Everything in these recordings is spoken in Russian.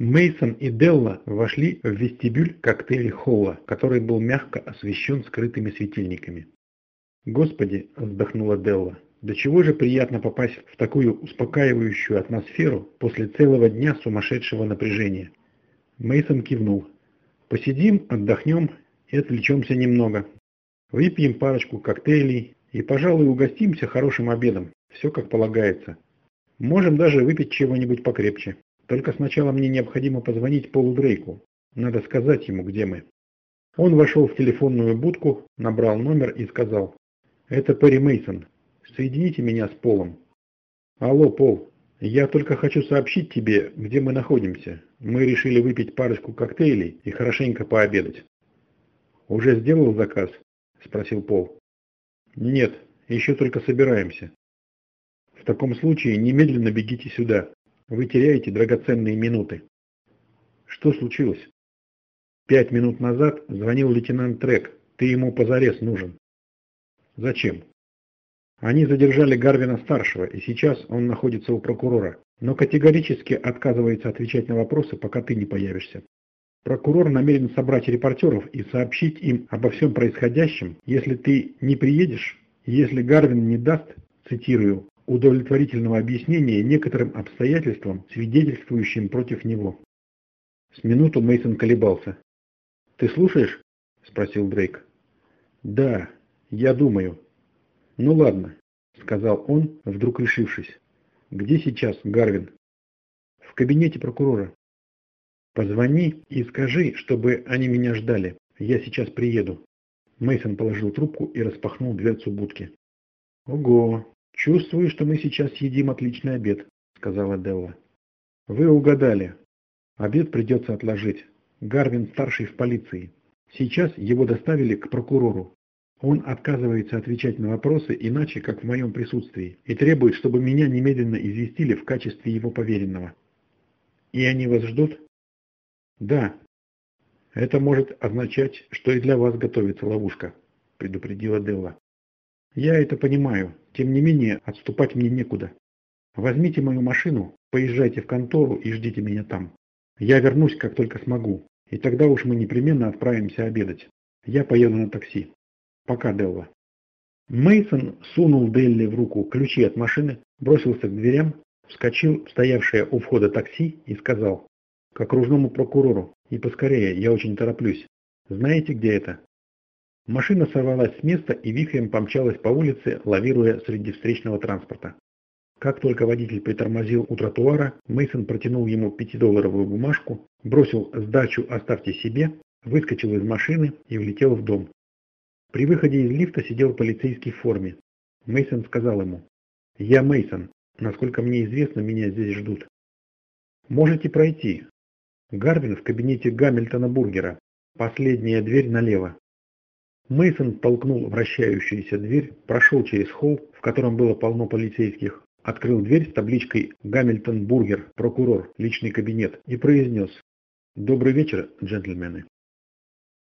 Мейсон и Делла вошли в вестибюль коктейли-холла, который был мягко освещен скрытыми светильниками. «Господи!» – вздохнула Делла. «До чего же приятно попасть в такую успокаивающую атмосферу после целого дня сумасшедшего напряжения!» Мейсон кивнул. «Посидим, отдохнем и отвлечемся немного. Выпьем парочку коктейлей и, пожалуй, угостимся хорошим обедом. Все как полагается. Можем даже выпить чего-нибудь покрепче. Только сначала мне необходимо позвонить Полу Дрейку. Надо сказать ему, где мы». Он вошел в телефонную будку, набрал номер и сказал «Это Перри Мейсон. Соедините меня с Полом». «Алло, Пол. Я только хочу сообщить тебе, где мы находимся. Мы решили выпить парочку коктейлей и хорошенько пообедать». «Уже сделал заказ?» – спросил Пол. «Нет, еще только собираемся». «В таком случае немедленно бегите сюда. Вы теряете драгоценные минуты». «Что случилось?» «Пять минут назад звонил лейтенант Трек. Ты ему позарез нужен». Зачем? Они задержали Гарвина-старшего, и сейчас он находится у прокурора, но категорически отказывается отвечать на вопросы, пока ты не появишься. Прокурор намерен собрать репортеров и сообщить им обо всем происходящем, если ты не приедешь, если Гарвин не даст, цитирую, удовлетворительного объяснения некоторым обстоятельствам, свидетельствующим против него. С минуту Мейсон колебался. «Ты слушаешь?» – спросил Дрейк. «Да, «Я думаю». «Ну ладно», — сказал он, вдруг решившись. «Где сейчас Гарвин?» «В кабинете прокурора». «Позвони и скажи, чтобы они меня ждали. Я сейчас приеду». Мейсон положил трубку и распахнул дверцу будки. «Ого! Чувствую, что мы сейчас едим отличный обед», — сказала Делла. «Вы угадали. Обед придется отложить. Гарвин старший в полиции. Сейчас его доставили к прокурору. Он отказывается отвечать на вопросы иначе, как в моем присутствии, и требует, чтобы меня немедленно известили в качестве его поверенного. И они вас ждут? Да. Это может означать, что и для вас готовится ловушка, предупредила Делла. Я это понимаю, тем не менее отступать мне некуда. Возьмите мою машину, поезжайте в контору и ждите меня там. Я вернусь, как только смогу, и тогда уж мы непременно отправимся обедать. Я поеду на такси. Пока, Делла. Мейсон сунул Делли в руку ключи от машины, бросился к дверям, вскочил в стоявшее у входа такси и сказал, к окружному прокурору, и поскорее, я очень тороплюсь. Знаете, где это? Машина сорвалась с места и вихрем помчалась по улице, лавируя среди встречного транспорта. Как только водитель притормозил у тротуара, Мейсон протянул ему пятидолларовую бумажку, бросил сдачу «оставьте себе», выскочил из машины и влетел в дом. При выходе из лифта сидел полицейский в форме. Мейсон сказал ему, «Я Мейсон. Насколько мне известно, меня здесь ждут». «Можете пройти». Гарвин в кабинете Гамильтона Бургера. Последняя дверь налево. Мейсон толкнул вращающуюся дверь, прошел через холл, в котором было полно полицейских, открыл дверь с табличкой «Гамильтон Бургер, прокурор, личный кабинет» и произнес «Добрый вечер, джентльмены».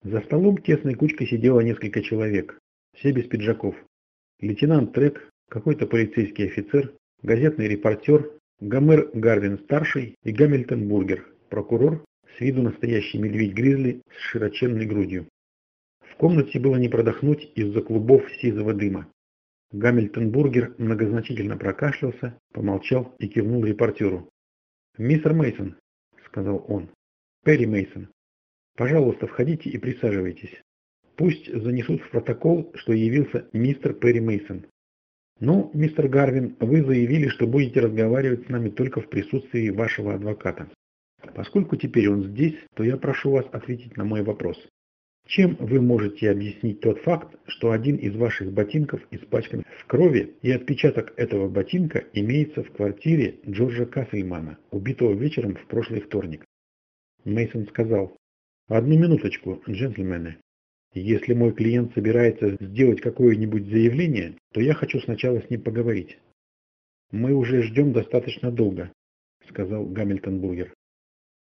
За столом тесной кучкой сидело несколько человек, все без пиджаков. Лейтенант Трек, какой-то полицейский офицер, газетный репортер, Гомер Гарвин-старший и Гамильтон Бургер, прокурор, с виду настоящий медведь-гризли с широченной грудью. В комнате было не продохнуть из-за клубов сизого дыма. Гамильтон Бургер многозначительно прокашлялся, помолчал и кивнул репортеру. «Мистер Мейсон, сказал он. «Перри Мейсон. Пожалуйста, входите и присаживайтесь. Пусть занесут в протокол, что явился мистер Перри Мейсон. Ну, мистер Гарвин, вы заявили, что будете разговаривать с нами только в присутствии вашего адвоката. Поскольку теперь он здесь, то я прошу вас ответить на мой вопрос. Чем вы можете объяснить тот факт, что один из ваших ботинков испачкан в крови и отпечаток этого ботинка имеется в квартире Джорджа Кассельмана, убитого вечером в прошлый вторник? Мейсон сказал, Одну минуточку, джентльмены. Если мой клиент собирается сделать какое-нибудь заявление, то я хочу сначала с ним поговорить. Мы уже ждем достаточно долго, сказал Гамильтон Бургер.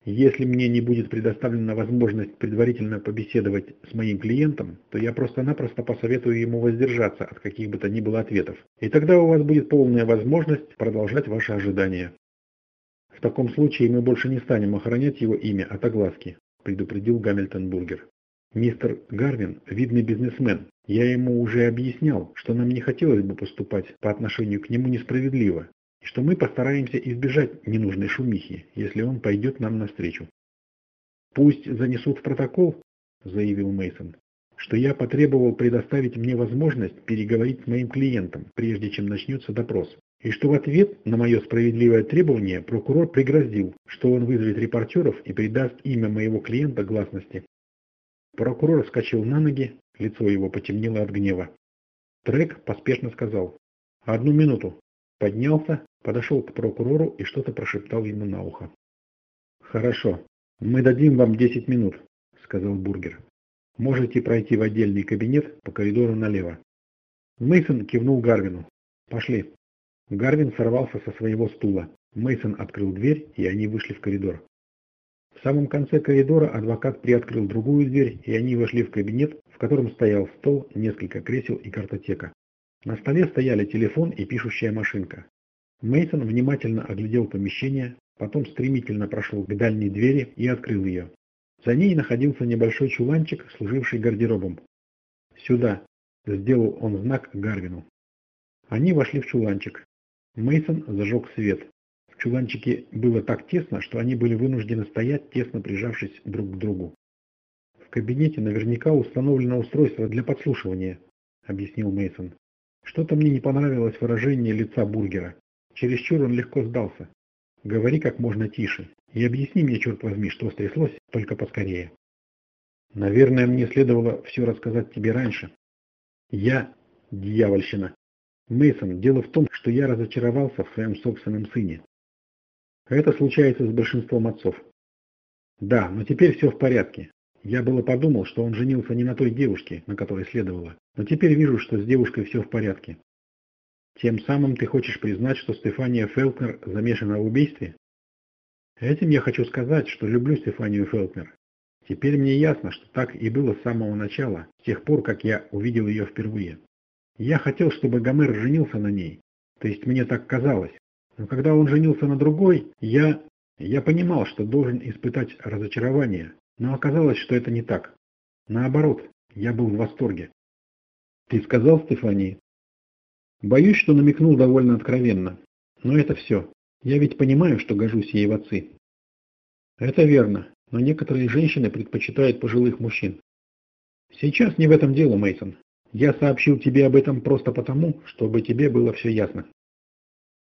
Если мне не будет предоставлена возможность предварительно побеседовать с моим клиентом, то я просто-напросто посоветую ему воздержаться от каких бы то ни было ответов. И тогда у вас будет полная возможность продолжать ваши ожидания. В таком случае мы больше не станем охранять его имя от огласки, предупредил Гамильтон Бургер. Мистер Гарвин – видный бизнесмен. Я ему уже объяснял, что нам не хотелось бы поступать по отношению к нему несправедливо, что мы постараемся избежать ненужной шумихи, если он пойдет нам навстречу. Пусть занесут в протокол, заявил Мейсон, что я потребовал предоставить мне возможность переговорить с моим клиентом, прежде чем начнется допрос, и что в ответ на мое справедливое требование прокурор пригрозил, что он вызовет репортеров и придаст имя моего клиента гласности. Прокурор вскочил на ноги, лицо его потемнело от гнева. Трек поспешно сказал «Одну минуту». Поднялся, подошел к прокурору и что-то прошептал ему на ухо. «Хорошо, мы дадим вам 10 минут», — сказал Бургер. «Можете пройти в отдельный кабинет по коридору налево». Мейсон кивнул Гарвину. «Пошли». Гарвин сорвался со своего стула. Мейсон открыл дверь, и они вышли в коридор. В самом конце коридора адвокат приоткрыл другую дверь, и они вошли в кабинет, в котором стоял стол, несколько кресел и картотека. На столе стояли телефон и пишущая машинка. Мейсон внимательно оглядел помещение, потом стремительно прошел к дальней двери и открыл ее. За ней находился небольшой чуланчик, служивший гардеробом. «Сюда!» – сделал он знак Гарвину. Они вошли в чуланчик. Мейсон зажег свет. В чуланчике было так тесно, что они были вынуждены стоять, тесно прижавшись друг к другу. В кабинете наверняка установлено устройство для подслушивания, объяснил Мейсон. Что-то мне не понравилось выражение лица бургера. Чересчур он легко сдался. Говори как можно тише и объясни мне, черт возьми, что стряслось, только поскорее. Наверное, мне следовало все рассказать тебе раньше. Я дьявольщина. Мейсон, дело в том, что я разочаровался в своем собственном сыне. Это случается с большинством отцов. Да, но теперь все в порядке. Я было подумал, что он женился не на той девушке, на которой следовало, но теперь вижу, что с девушкой все в порядке. Тем самым ты хочешь признать, что Стефания Фелкнер замешана в убийстве? Этим я хочу сказать, что люблю Стефанию Фелкнер. Теперь мне ясно, что так и было с самого начала, с тех пор, как я увидел ее впервые. Я хотел, чтобы Гомер женился на ней. То есть мне так казалось. Но когда он женился на другой, я... Я понимал, что должен испытать разочарование, но оказалось, что это не так. Наоборот, я был в восторге. Ты сказал Стефании? Боюсь, что намекнул довольно откровенно. Но это все. Я ведь понимаю, что гожусь ей в отцы. Это верно, но некоторые женщины предпочитают пожилых мужчин. Сейчас не в этом дело, Мейсон. Я сообщил тебе об этом просто потому, чтобы тебе было все ясно.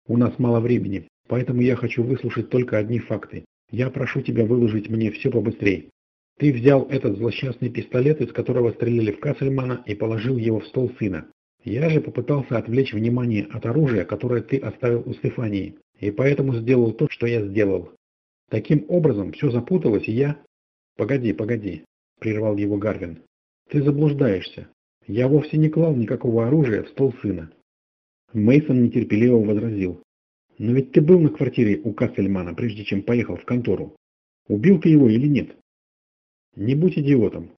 У нас мало времени, поэтому я хочу выслушать только одни факты. Я прошу тебя выложить мне все побыстрее. Ты взял этот злосчастный пистолет, из которого стреляли в Кассельмана, и положил его в стол сына. Я же попытался отвлечь внимание от оружия, которое ты оставил у Стефании, и поэтому сделал то, что я сделал. Таким образом, все запуталось, и я... Погоди, погоди, прервал его Гарвин. Ты заблуждаешься. Я вовсе не клал никакого оружия в стол сына. Мейсон нетерпеливо возразил. «Но ведь ты был на квартире у Кассельмана, прежде чем поехал в контору. Убил ты его или нет?» «Не будь идиотом.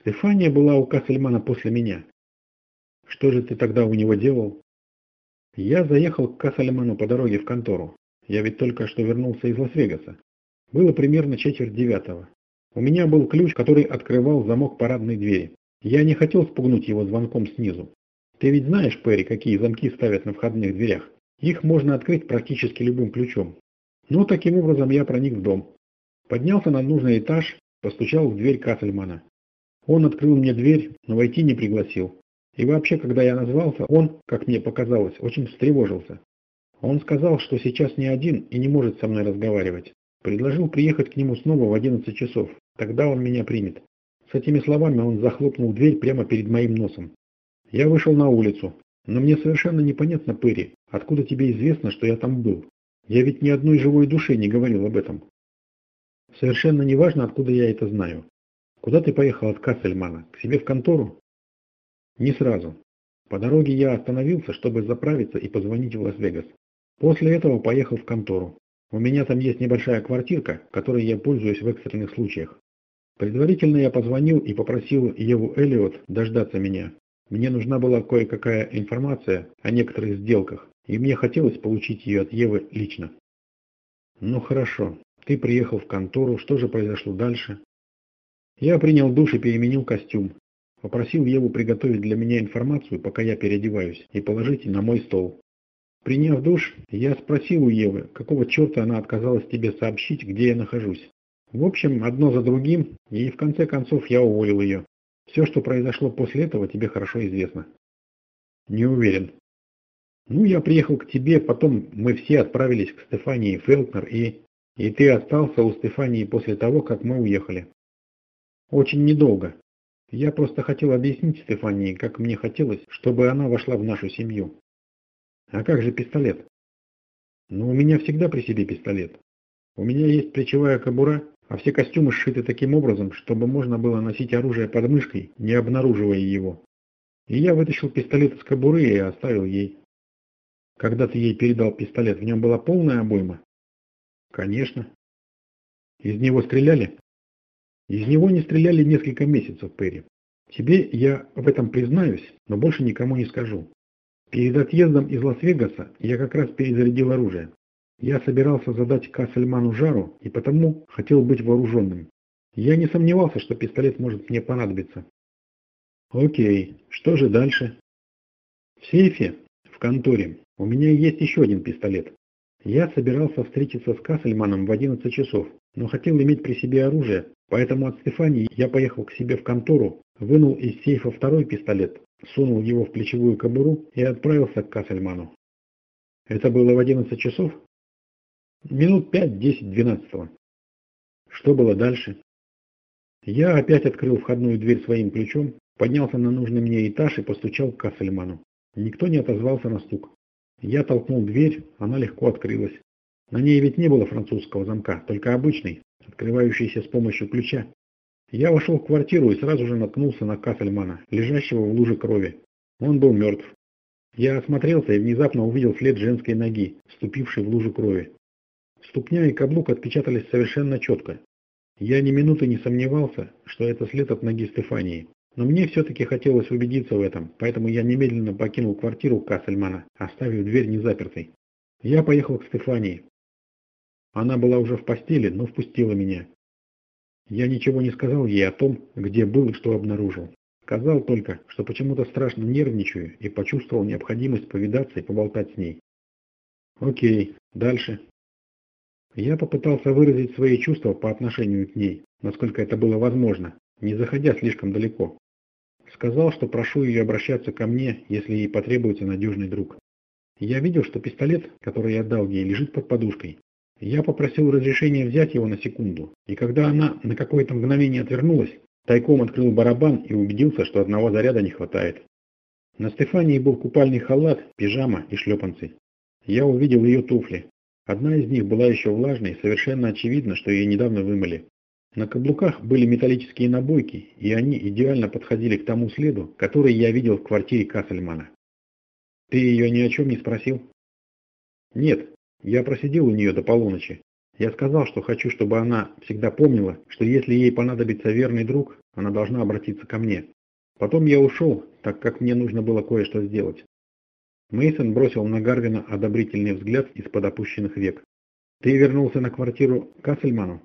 Стефания была у Кассельмана после меня. Что же ты тогда у него делал?» «Я заехал к Кассельману по дороге в контору. Я ведь только что вернулся из Лас-Вегаса. Было примерно четверть девятого. У меня был ключ, который открывал замок парадной двери. Я не хотел спугнуть его звонком снизу. Ты ведь знаешь, Перри, какие замки ставят на входных дверях? Их можно открыть практически любым ключом. Ну, таким образом я проник в дом. Поднялся на нужный этаж, постучал в дверь Кассельмана. Он открыл мне дверь, но войти не пригласил. И вообще, когда я назвался, он, как мне показалось, очень встревожился. Он сказал, что сейчас не один и не может со мной разговаривать. Предложил приехать к нему снова в 11 часов. Тогда он меня примет. С этими словами он захлопнул дверь прямо перед моим носом. Я вышел на улицу. Но мне совершенно непонятно, Перри, откуда тебе известно, что я там был? Я ведь ни одной живой душе не говорил об этом. Совершенно не важно, откуда я это знаю. Куда ты поехал от Кассельмана? К себе в контору? Не сразу. По дороге я остановился, чтобы заправиться и позвонить в Лас-Вегас. После этого поехал в контору. У меня там есть небольшая квартирка, которой я пользуюсь в экстренных случаях. Предварительно я позвонил и попросил Еву Эллиот дождаться меня. Мне нужна была кое-какая информация о некоторых сделках, и мне хотелось получить ее от Евы лично. Ну хорошо, ты приехал в контору, что же произошло дальше? Я принял душ и переменил костюм. Попросил Еву приготовить для меня информацию, пока я переодеваюсь, и положить на мой стол. Приняв душ, я спросил у Евы, какого черта она отказалась тебе сообщить, где я нахожусь. В общем, одно за другим, и в конце концов я уволил ее. Все, что произошло после этого, тебе хорошо известно. Не уверен. Ну, я приехал к тебе, потом мы все отправились к Стефании Фелкнер, и... И ты остался у Стефании после того, как мы уехали. Очень недолго. Я просто хотел объяснить Стефании, как мне хотелось, чтобы она вошла в нашу семью. А как же пистолет? Ну, у меня всегда при себе пистолет. У меня есть плечевая кобура, а все костюмы сшиты таким образом, чтобы можно было носить оружие под мышкой, не обнаруживая его. И я вытащил пистолет из кобуры и оставил ей. Когда ты ей передал пистолет, в нем была полная обойма? Конечно. Из него стреляли? Из него не стреляли несколько месяцев, Перри. Тебе я в этом признаюсь, но больше никому не скажу. Перед отъездом из Лас-Вегаса я как раз перезарядил оружие. Я собирался задать Кассельману жару и потому хотел быть вооруженным. Я не сомневался, что пистолет может мне понадобиться. Окей, что же дальше? В сейфе, в конторе, у меня есть еще один пистолет. Я собирался встретиться с Кассельманом в 11 часов, но хотел иметь при себе оружие, поэтому от Стефании я поехал к себе в контору, вынул из сейфа второй пистолет, сунул его в плечевую кобуру и отправился к Кассельману. Это было в 11 часов? Минут 5, 10, 12. Что было дальше? Я опять открыл входную дверь своим ключом, поднялся на нужный мне этаж и постучал к Кассельману. Никто не отозвался на стук. Я толкнул дверь, она легко открылась. На ней ведь не было французского замка, только обычный, открывающийся с помощью ключа. Я вошел в квартиру и сразу же наткнулся на Кассельмана, лежащего в луже крови. Он был мертв. Я осмотрелся и внезапно увидел след женской ноги, ступившей в лужу крови. Ступня и каблук отпечатались совершенно четко. Я ни минуты не сомневался, что это след от ноги Стефании. Но мне все-таки хотелось убедиться в этом, поэтому я немедленно покинул квартиру Кассельмана, оставив дверь незапертой. Я поехал к Стефании. Она была уже в постели, но впустила меня. Я ничего не сказал ей о том, где был и что обнаружил. Сказал только, что почему-то страшно нервничаю и почувствовал необходимость повидаться и поболтать с ней. Окей, дальше. Я попытался выразить свои чувства по отношению к ней, насколько это было возможно, не заходя слишком далеко. Сказал, что прошу ее обращаться ко мне, если ей потребуется надежный друг. Я видел, что пистолет, который я дал ей, лежит под подушкой, я попросил разрешения взять его на секунду, и когда она на какое-то мгновение отвернулась, тайком открыл барабан и убедился, что одного заряда не хватает. На Стефании был купальный халат, пижама и шлепанцы. Я увидел ее туфли. Одна из них была еще влажной, совершенно очевидно, что ее недавно вымыли. На каблуках были металлические набойки, и они идеально подходили к тому следу, который я видел в квартире Кассельмана. «Ты ее ни о чем не спросил?» «Нет, я просидел у нее до полуночи. Я сказал, что хочу, чтобы она всегда помнила, что если ей понадобится верный друг, она должна обратиться ко мне. Потом я ушел, так как мне нужно было кое-что сделать. Мейсон бросил на Гарвина одобрительный взгляд из-под опущенных век. «Ты вернулся на квартиру Кассельману?»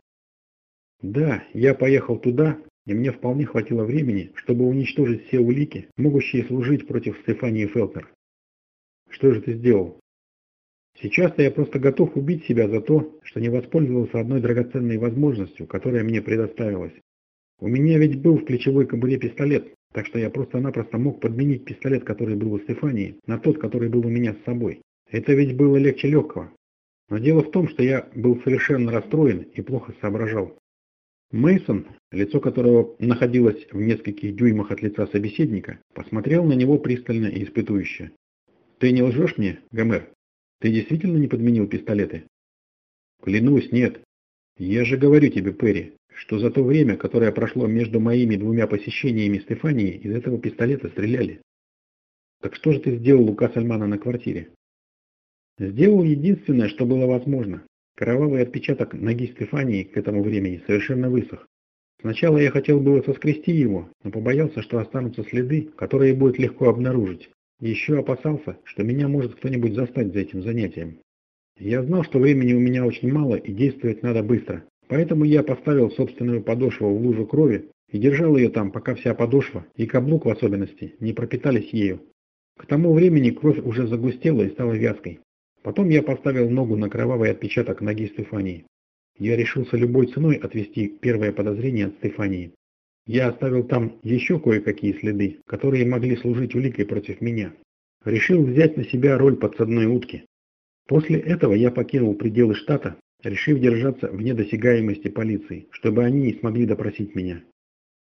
«Да, я поехал туда, и мне вполне хватило времени, чтобы уничтожить все улики, могущие служить против Стефании Фелтер. Что же ты сделал?» Сейчас-то я просто готов убить себя за то, что не воспользовался одной драгоценной возможностью, которая мне предоставилась. У меня ведь был в плечевой кобуре пистолет, так что я просто-напросто мог подменить пистолет, который был у Стефании, на тот, который был у меня с собой. Это ведь было легче легкого. Но дело в том, что я был совершенно расстроен и плохо соображал. Мейсон, лицо которого находилось в нескольких дюймах от лица собеседника, посмотрел на него пристально и испытующе. «Ты не лжешь мне, Гомер?» Ты действительно не подменил пистолеты? Клянусь, нет. Я же говорю тебе, Перри, что за то время, которое прошло между моими двумя посещениями Стефании, из этого пистолета стреляли. Так что же ты сделал у Кассельмана на квартире? Сделал единственное, что было возможно. Кровавый отпечаток ноги Стефании к этому времени совершенно высох. Сначала я хотел было соскрести его, но побоялся, что останутся следы, которые будет легко обнаружить. Еще опасался, что меня может кто-нибудь застать за этим занятием. Я знал, что времени у меня очень мало и действовать надо быстро. Поэтому я поставил собственную подошву в лужу крови и держал ее там, пока вся подошва, и каблук в особенности, не пропитались ею. К тому времени кровь уже загустела и стала вязкой. Потом я поставил ногу на кровавый отпечаток ноги Стефании. Я решился любой ценой отвести первое подозрение от Стефании. Я оставил там еще кое-какие следы, которые могли служить уликой против меня. Решил взять на себя роль подсадной утки. После этого я покинул пределы штата, решив держаться вне досягаемости полиции, чтобы они не смогли допросить меня.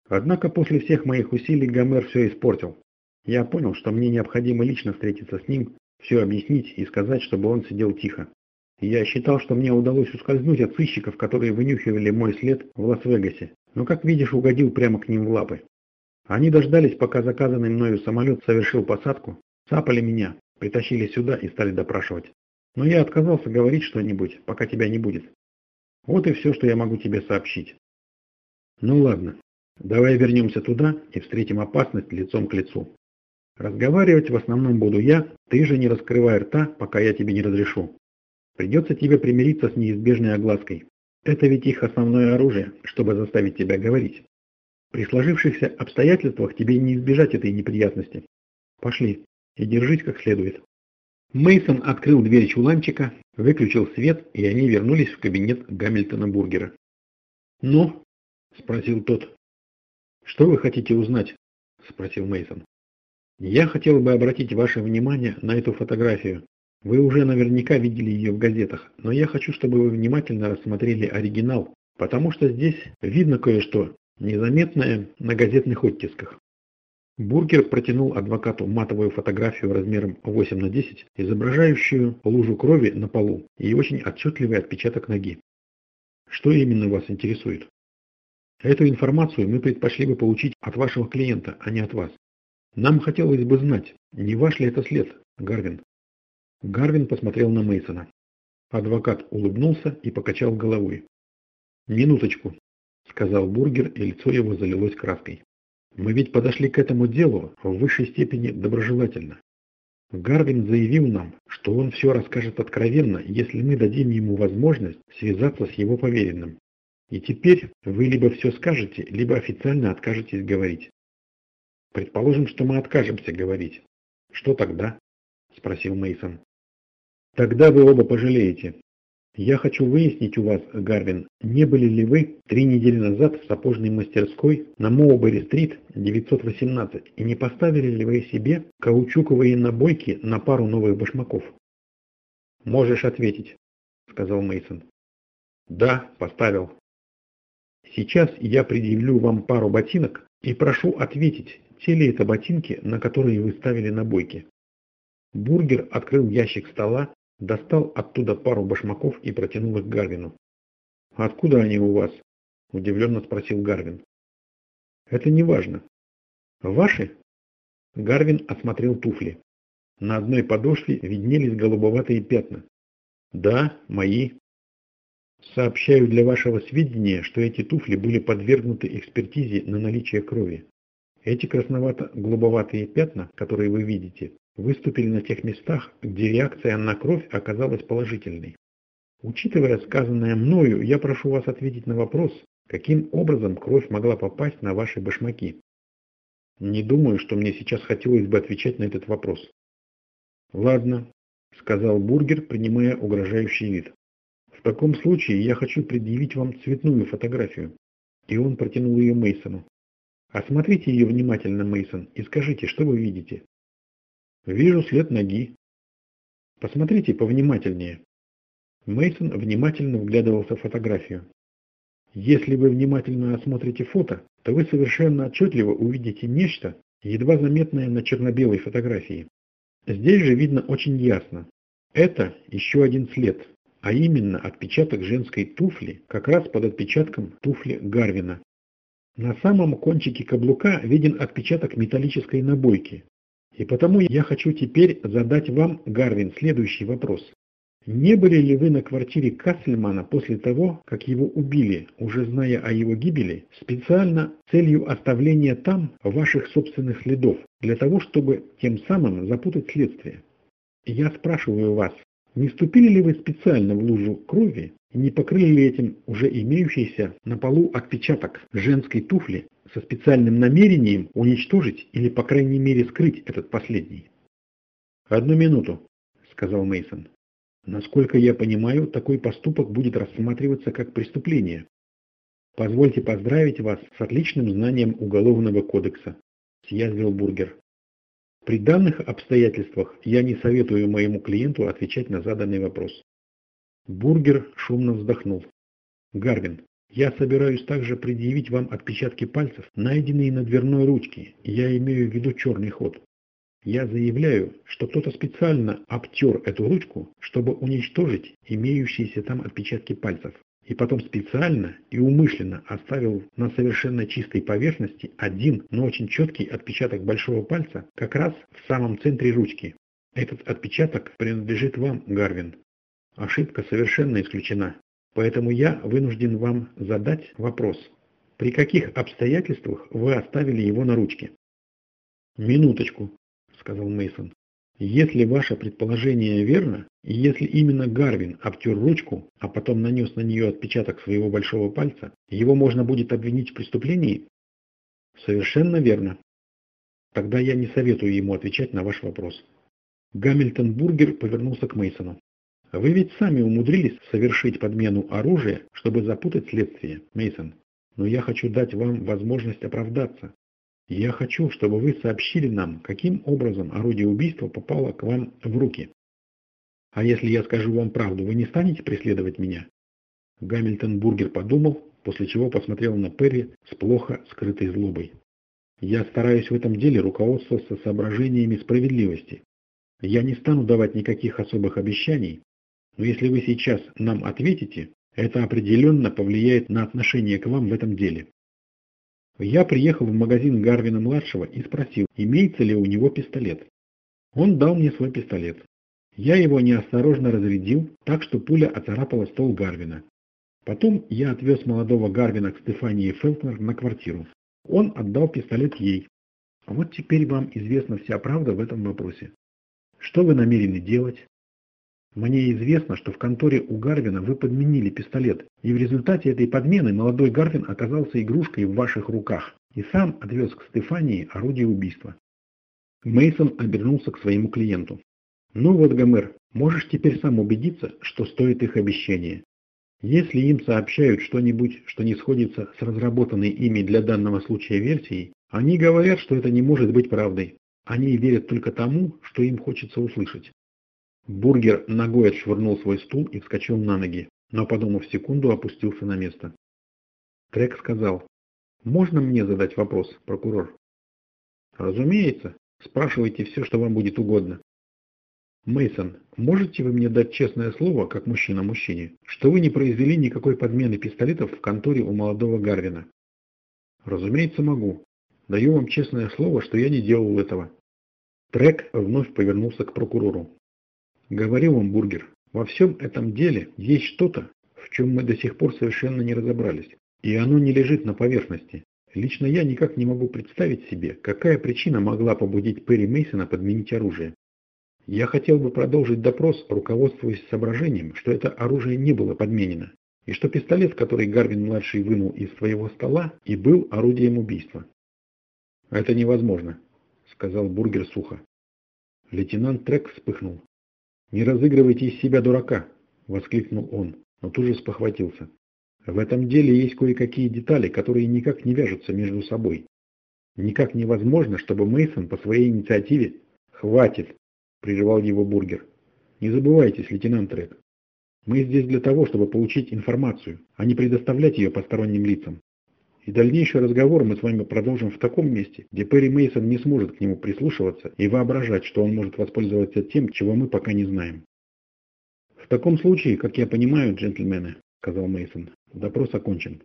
Однако после всех моих усилий Гомер все испортил. Я понял, что мне необходимо лично встретиться с ним, все объяснить и сказать, чтобы он сидел тихо. Я считал, что мне удалось ускользнуть от сыщиков, которые вынюхивали мой след в Лас-Вегасе, но, как видишь, угодил прямо к ним в лапы. Они дождались, пока заказанный мною самолет совершил посадку, цапали меня, притащили сюда и стали допрашивать. Но я отказался говорить что-нибудь, пока тебя не будет. Вот и все, что я могу тебе сообщить. Ну ладно, давай вернемся туда и встретим опасность лицом к лицу. Разговаривать в основном буду я, ты же не раскрывай рта, пока я тебе не разрешу. Придется тебе примириться с неизбежной оглаской. Это ведь их основное оружие, чтобы заставить тебя говорить. При сложившихся обстоятельствах тебе не избежать этой неприятности. Пошли и держись как следует. Мейсон открыл дверь чуланчика, выключил свет, и они вернулись в кабинет Гамильтона Бургера. «Ну?» – спросил тот. «Что вы хотите узнать?» – спросил Мейсон. «Я хотел бы обратить ваше внимание на эту фотографию. Вы уже наверняка видели ее в газетах, но я хочу, чтобы вы внимательно рассмотрели оригинал, потому что здесь видно кое-что, незаметное на газетных оттисках. Бургер протянул адвокату матовую фотографию размером 8 на 10, изображающую лужу крови на полу и очень отчетливый отпечаток ноги. Что именно вас интересует? Эту информацию мы предпочли бы получить от вашего клиента, а не от вас. Нам хотелось бы знать, не ваш ли это след, Гарвин. Гарвин посмотрел на Мейсона. Адвокат улыбнулся и покачал головой. «Минуточку», — сказал Бургер, и лицо его залилось краской. Мы ведь подошли к этому делу в высшей степени доброжелательно. Гарвин заявил нам, что он все расскажет откровенно, если мы дадим ему возможность связаться с его поверенным. И теперь вы либо все скажете, либо официально откажетесь говорить. Предположим, что мы откажемся говорить. Что тогда? Спросил Мейсон. Тогда вы оба пожалеете, я хочу выяснить у вас, Гарвин, не были ли вы три недели назад в сапожной мастерской на Моубери-стрит 918 и не поставили ли вы себе каучуковые набойки на пару новых башмаков? Можешь ответить, сказал Мейсон. Да, поставил. Сейчас я предъявлю вам пару ботинок и прошу ответить, те ли это ботинки, на которые вы ставили набойки. Бургер открыл ящик стола Достал оттуда пару башмаков и протянул их Гарвину. «Откуда они у вас?» – удивленно спросил Гарвин. «Это не важно. Ваши?» Гарвин осмотрел туфли. На одной подошве виднелись голубоватые пятна. «Да, мои». Сообщаю для вашего сведения, что эти туфли были подвергнуты экспертизе на наличие крови. Эти красновато-голубоватые пятна, которые вы видите, выступили на тех местах, где реакция на кровь оказалась положительной. Учитывая сказанное мною, я прошу вас ответить на вопрос, каким образом кровь могла попасть на ваши башмаки. Не думаю, что мне сейчас хотелось бы отвечать на этот вопрос. Ладно, сказал Бургер, принимая угрожающий вид. В таком случае я хочу предъявить вам цветную фотографию. И он протянул ее Мейсону. Осмотрите ее внимательно, Мейсон, и скажите, что вы видите. Вижу след ноги. Посмотрите повнимательнее. Мейсон внимательно вглядывался в фотографию. Если вы внимательно осмотрите фото, то вы совершенно отчетливо увидите нечто, едва заметное на черно-белой фотографии. Здесь же видно очень ясно. Это еще один след, а именно отпечаток женской туфли, как раз под отпечатком туфли Гарвина. На самом кончике каблука виден отпечаток металлической набойки, и потому я хочу теперь задать вам, Гарвин, следующий вопрос. Не были ли вы на квартире Кассельмана после того, как его убили, уже зная о его гибели, специально целью оставления там ваших собственных следов, для того, чтобы тем самым запутать следствие? Я спрашиваю вас, Не вступили ли вы специально в лужу крови и не покрыли ли этим уже имеющийся на полу отпечаток женской туфли со специальным намерением уничтожить или, по крайней мере, скрыть этот последний? «Одну минуту», — сказал Мейсон. «Насколько я понимаю, такой поступок будет рассматриваться как преступление. Позвольте поздравить вас с отличным знанием Уголовного кодекса», — съязвил Бургер. При данных обстоятельствах я не советую моему клиенту отвечать на заданный вопрос. Бургер шумно вздохнул. Гарвин, я собираюсь также предъявить вам отпечатки пальцев, найденные на дверной ручке, я имею в виду черный ход. Я заявляю, что кто-то специально обтер эту ручку, чтобы уничтожить имеющиеся там отпечатки пальцев и потом специально и умышленно оставил на совершенно чистой поверхности один, но очень четкий отпечаток большого пальца как раз в самом центре ручки. Этот отпечаток принадлежит вам, Гарвин. Ошибка совершенно исключена. Поэтому я вынужден вам задать вопрос. При каких обстоятельствах вы оставили его на ручке? Минуточку, сказал Мейсон. Если ваше предположение верно, и если именно Гарвин обтер ручку, а потом нанес на нее отпечаток своего большого пальца, его можно будет обвинить в преступлении? Совершенно верно. Тогда я не советую ему отвечать на ваш вопрос. Гамильтон Бургер повернулся к Мейсону. Вы ведь сами умудрились совершить подмену оружия, чтобы запутать следствие, Мейсон. Но я хочу дать вам возможность оправдаться. Я хочу, чтобы вы сообщили нам, каким образом орудие убийства попало к вам в руки. А если я скажу вам правду, вы не станете преследовать меня? Гамильтон Бургер подумал, после чего посмотрел на Перри с плохо скрытой злобой. Я стараюсь в этом деле руководствоваться соображениями справедливости. Я не стану давать никаких особых обещаний, но если вы сейчас нам ответите, это определенно повлияет на отношение к вам в этом деле. Я приехал в магазин Гарвина-младшего и спросил, имеется ли у него пистолет. Он дал мне свой пистолет. Я его неосторожно разрядил, так что пуля оцарапала стол Гарвина. Потом я отвез молодого Гарвина к Стефании Фелкнер на квартиру. Он отдал пистолет ей. А вот теперь вам известна вся правда в этом вопросе. Что вы намерены делать? Мне известно, что в конторе у Гарвина вы подменили пистолет, и в результате этой подмены молодой Гарвин оказался игрушкой в ваших руках и сам отвез к Стефании орудие убийства. Мейсон обернулся к своему клиенту. Ну вот, Гомер, можешь теперь сам убедиться, что стоит их обещание. Если им сообщают что-нибудь, что не сходится с разработанной ими для данного случая версией, они говорят, что это не может быть правдой. Они верят только тому, что им хочется услышать. Бургер ногой отшвырнул свой стул и вскочил на ноги, но, подумав секунду, опустился на место. Трек сказал, «Можно мне задать вопрос, прокурор?» «Разумеется. Спрашивайте все, что вам будет угодно». Мейсон, можете вы мне дать честное слово, как мужчина мужчине, что вы не произвели никакой подмены пистолетов в конторе у молодого Гарвина? Разумеется, могу. Даю вам честное слово, что я не делал этого. Трек вновь повернулся к прокурору. Говорил вам, Бургер, во всем этом деле есть что-то, в чем мы до сих пор совершенно не разобрались, и оно не лежит на поверхности. Лично я никак не могу представить себе, какая причина могла побудить Перри Мейсона подменить оружие. Я хотел бы продолжить допрос, руководствуясь соображением, что это оружие не было подменено, и что пистолет, который Гарвин-младший вынул из своего стола, и был орудием убийства. «Это невозможно», — сказал Бургер сухо. Лейтенант Трек вспыхнул. «Не разыгрывайте из себя дурака!» – воскликнул он, но тут же спохватился. «В этом деле есть кое-какие детали, которые никак не вяжутся между собой. Никак невозможно, чтобы Мейсон по своей инициативе...» «Хватит!» – прерывал его Бургер. «Не забывайтесь, лейтенант Трек. Мы здесь для того, чтобы получить информацию, а не предоставлять ее посторонним лицам. И дальнейший разговор мы с вами продолжим в таком месте, где Перри Мейсон не сможет к нему прислушиваться и воображать, что он может воспользоваться тем, чего мы пока не знаем. В таком случае, как я понимаю, джентльмены, сказал Мейсон, допрос окончен.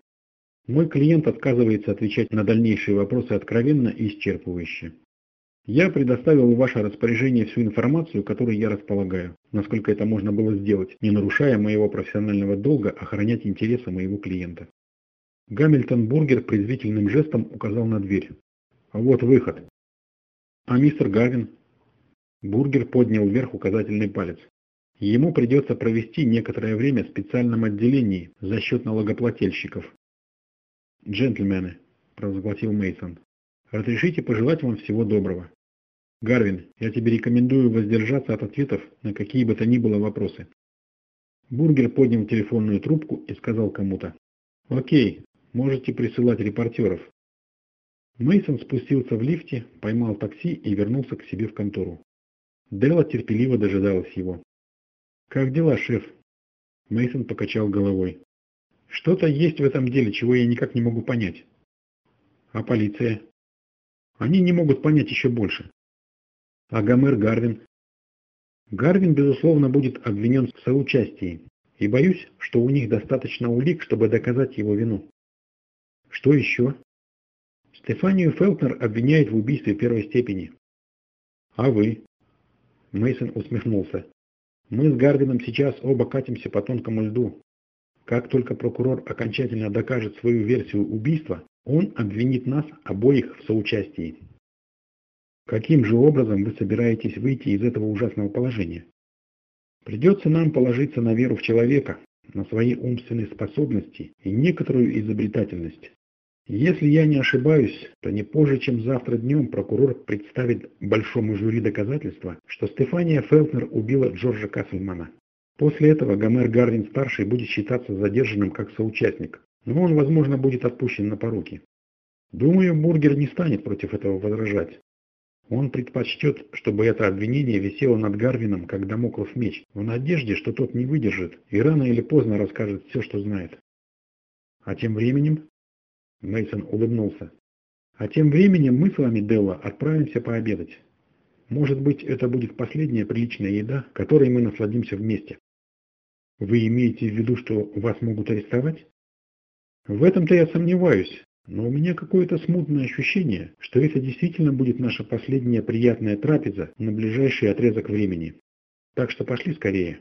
Мой клиент отказывается отвечать на дальнейшие вопросы откровенно и исчерпывающе. Я предоставил в ваше распоряжение всю информацию, которой я располагаю, насколько это можно было сделать, не нарушая моего профессионального долга охранять интересы моего клиента. Гамильтон Бургер презрительным жестом указал на дверь. «Вот выход». «А мистер Гарвин?» Бургер поднял вверх указательный палец. ему придется провести некоторое время в специальном отделении за счет налогоплательщиков. «Джентльмены», – провозгласил Мейсон, – «разрешите пожелать вам всего доброго. Гарвин, я тебе рекомендую воздержаться от ответов на какие бы то ни было вопросы». Бургер поднял телефонную трубку и сказал кому-то, «Окей, можете присылать репортеров». Мейсон спустился в лифте, поймал такси и вернулся к себе в контору. Делла терпеливо дожидалась его. «Как дела, шеф?» Мейсон покачал головой. «Что-то есть в этом деле, чего я никак не могу понять». «А полиция?» «Они не могут понять еще больше». «А Гомер Гарвин?» «Гарвин, безусловно, будет обвинен в соучастии, и боюсь, что у них достаточно улик, чтобы доказать его вину». «Что еще?» Стефанию Фелтнер обвиняют в убийстве первой степени. А вы? Мейсон усмехнулся. Мы с Гардином сейчас оба катимся по тонкому льду. Как только прокурор окончательно докажет свою версию убийства, он обвинит нас обоих в соучастии. Каким же образом вы собираетесь выйти из этого ужасного положения? Придется нам положиться на веру в человека, на свои умственные способности и некоторую изобретательность. Если я не ошибаюсь, то не позже, чем завтра днем прокурор представит большому жюри доказательства, что Стефания Фелтнер убила Джорджа Кассельмана. После этого Гомер Гардин-старший будет считаться задержанным как соучастник, но он, возможно, будет отпущен на поруки. Думаю, Бургер не станет против этого возражать. Он предпочтет, чтобы это обвинение висело над Гарвином, как домоклов меч, в надежде, что тот не выдержит и рано или поздно расскажет все, что знает. А тем временем Мейсон улыбнулся. А тем временем мы с вами, Делла, отправимся пообедать. Может быть, это будет последняя приличная еда, которой мы насладимся вместе. Вы имеете в виду, что вас могут арестовать? В этом-то я сомневаюсь, но у меня какое-то смутное ощущение, что это действительно будет наша последняя приятная трапеза на ближайший отрезок времени. Так что пошли скорее.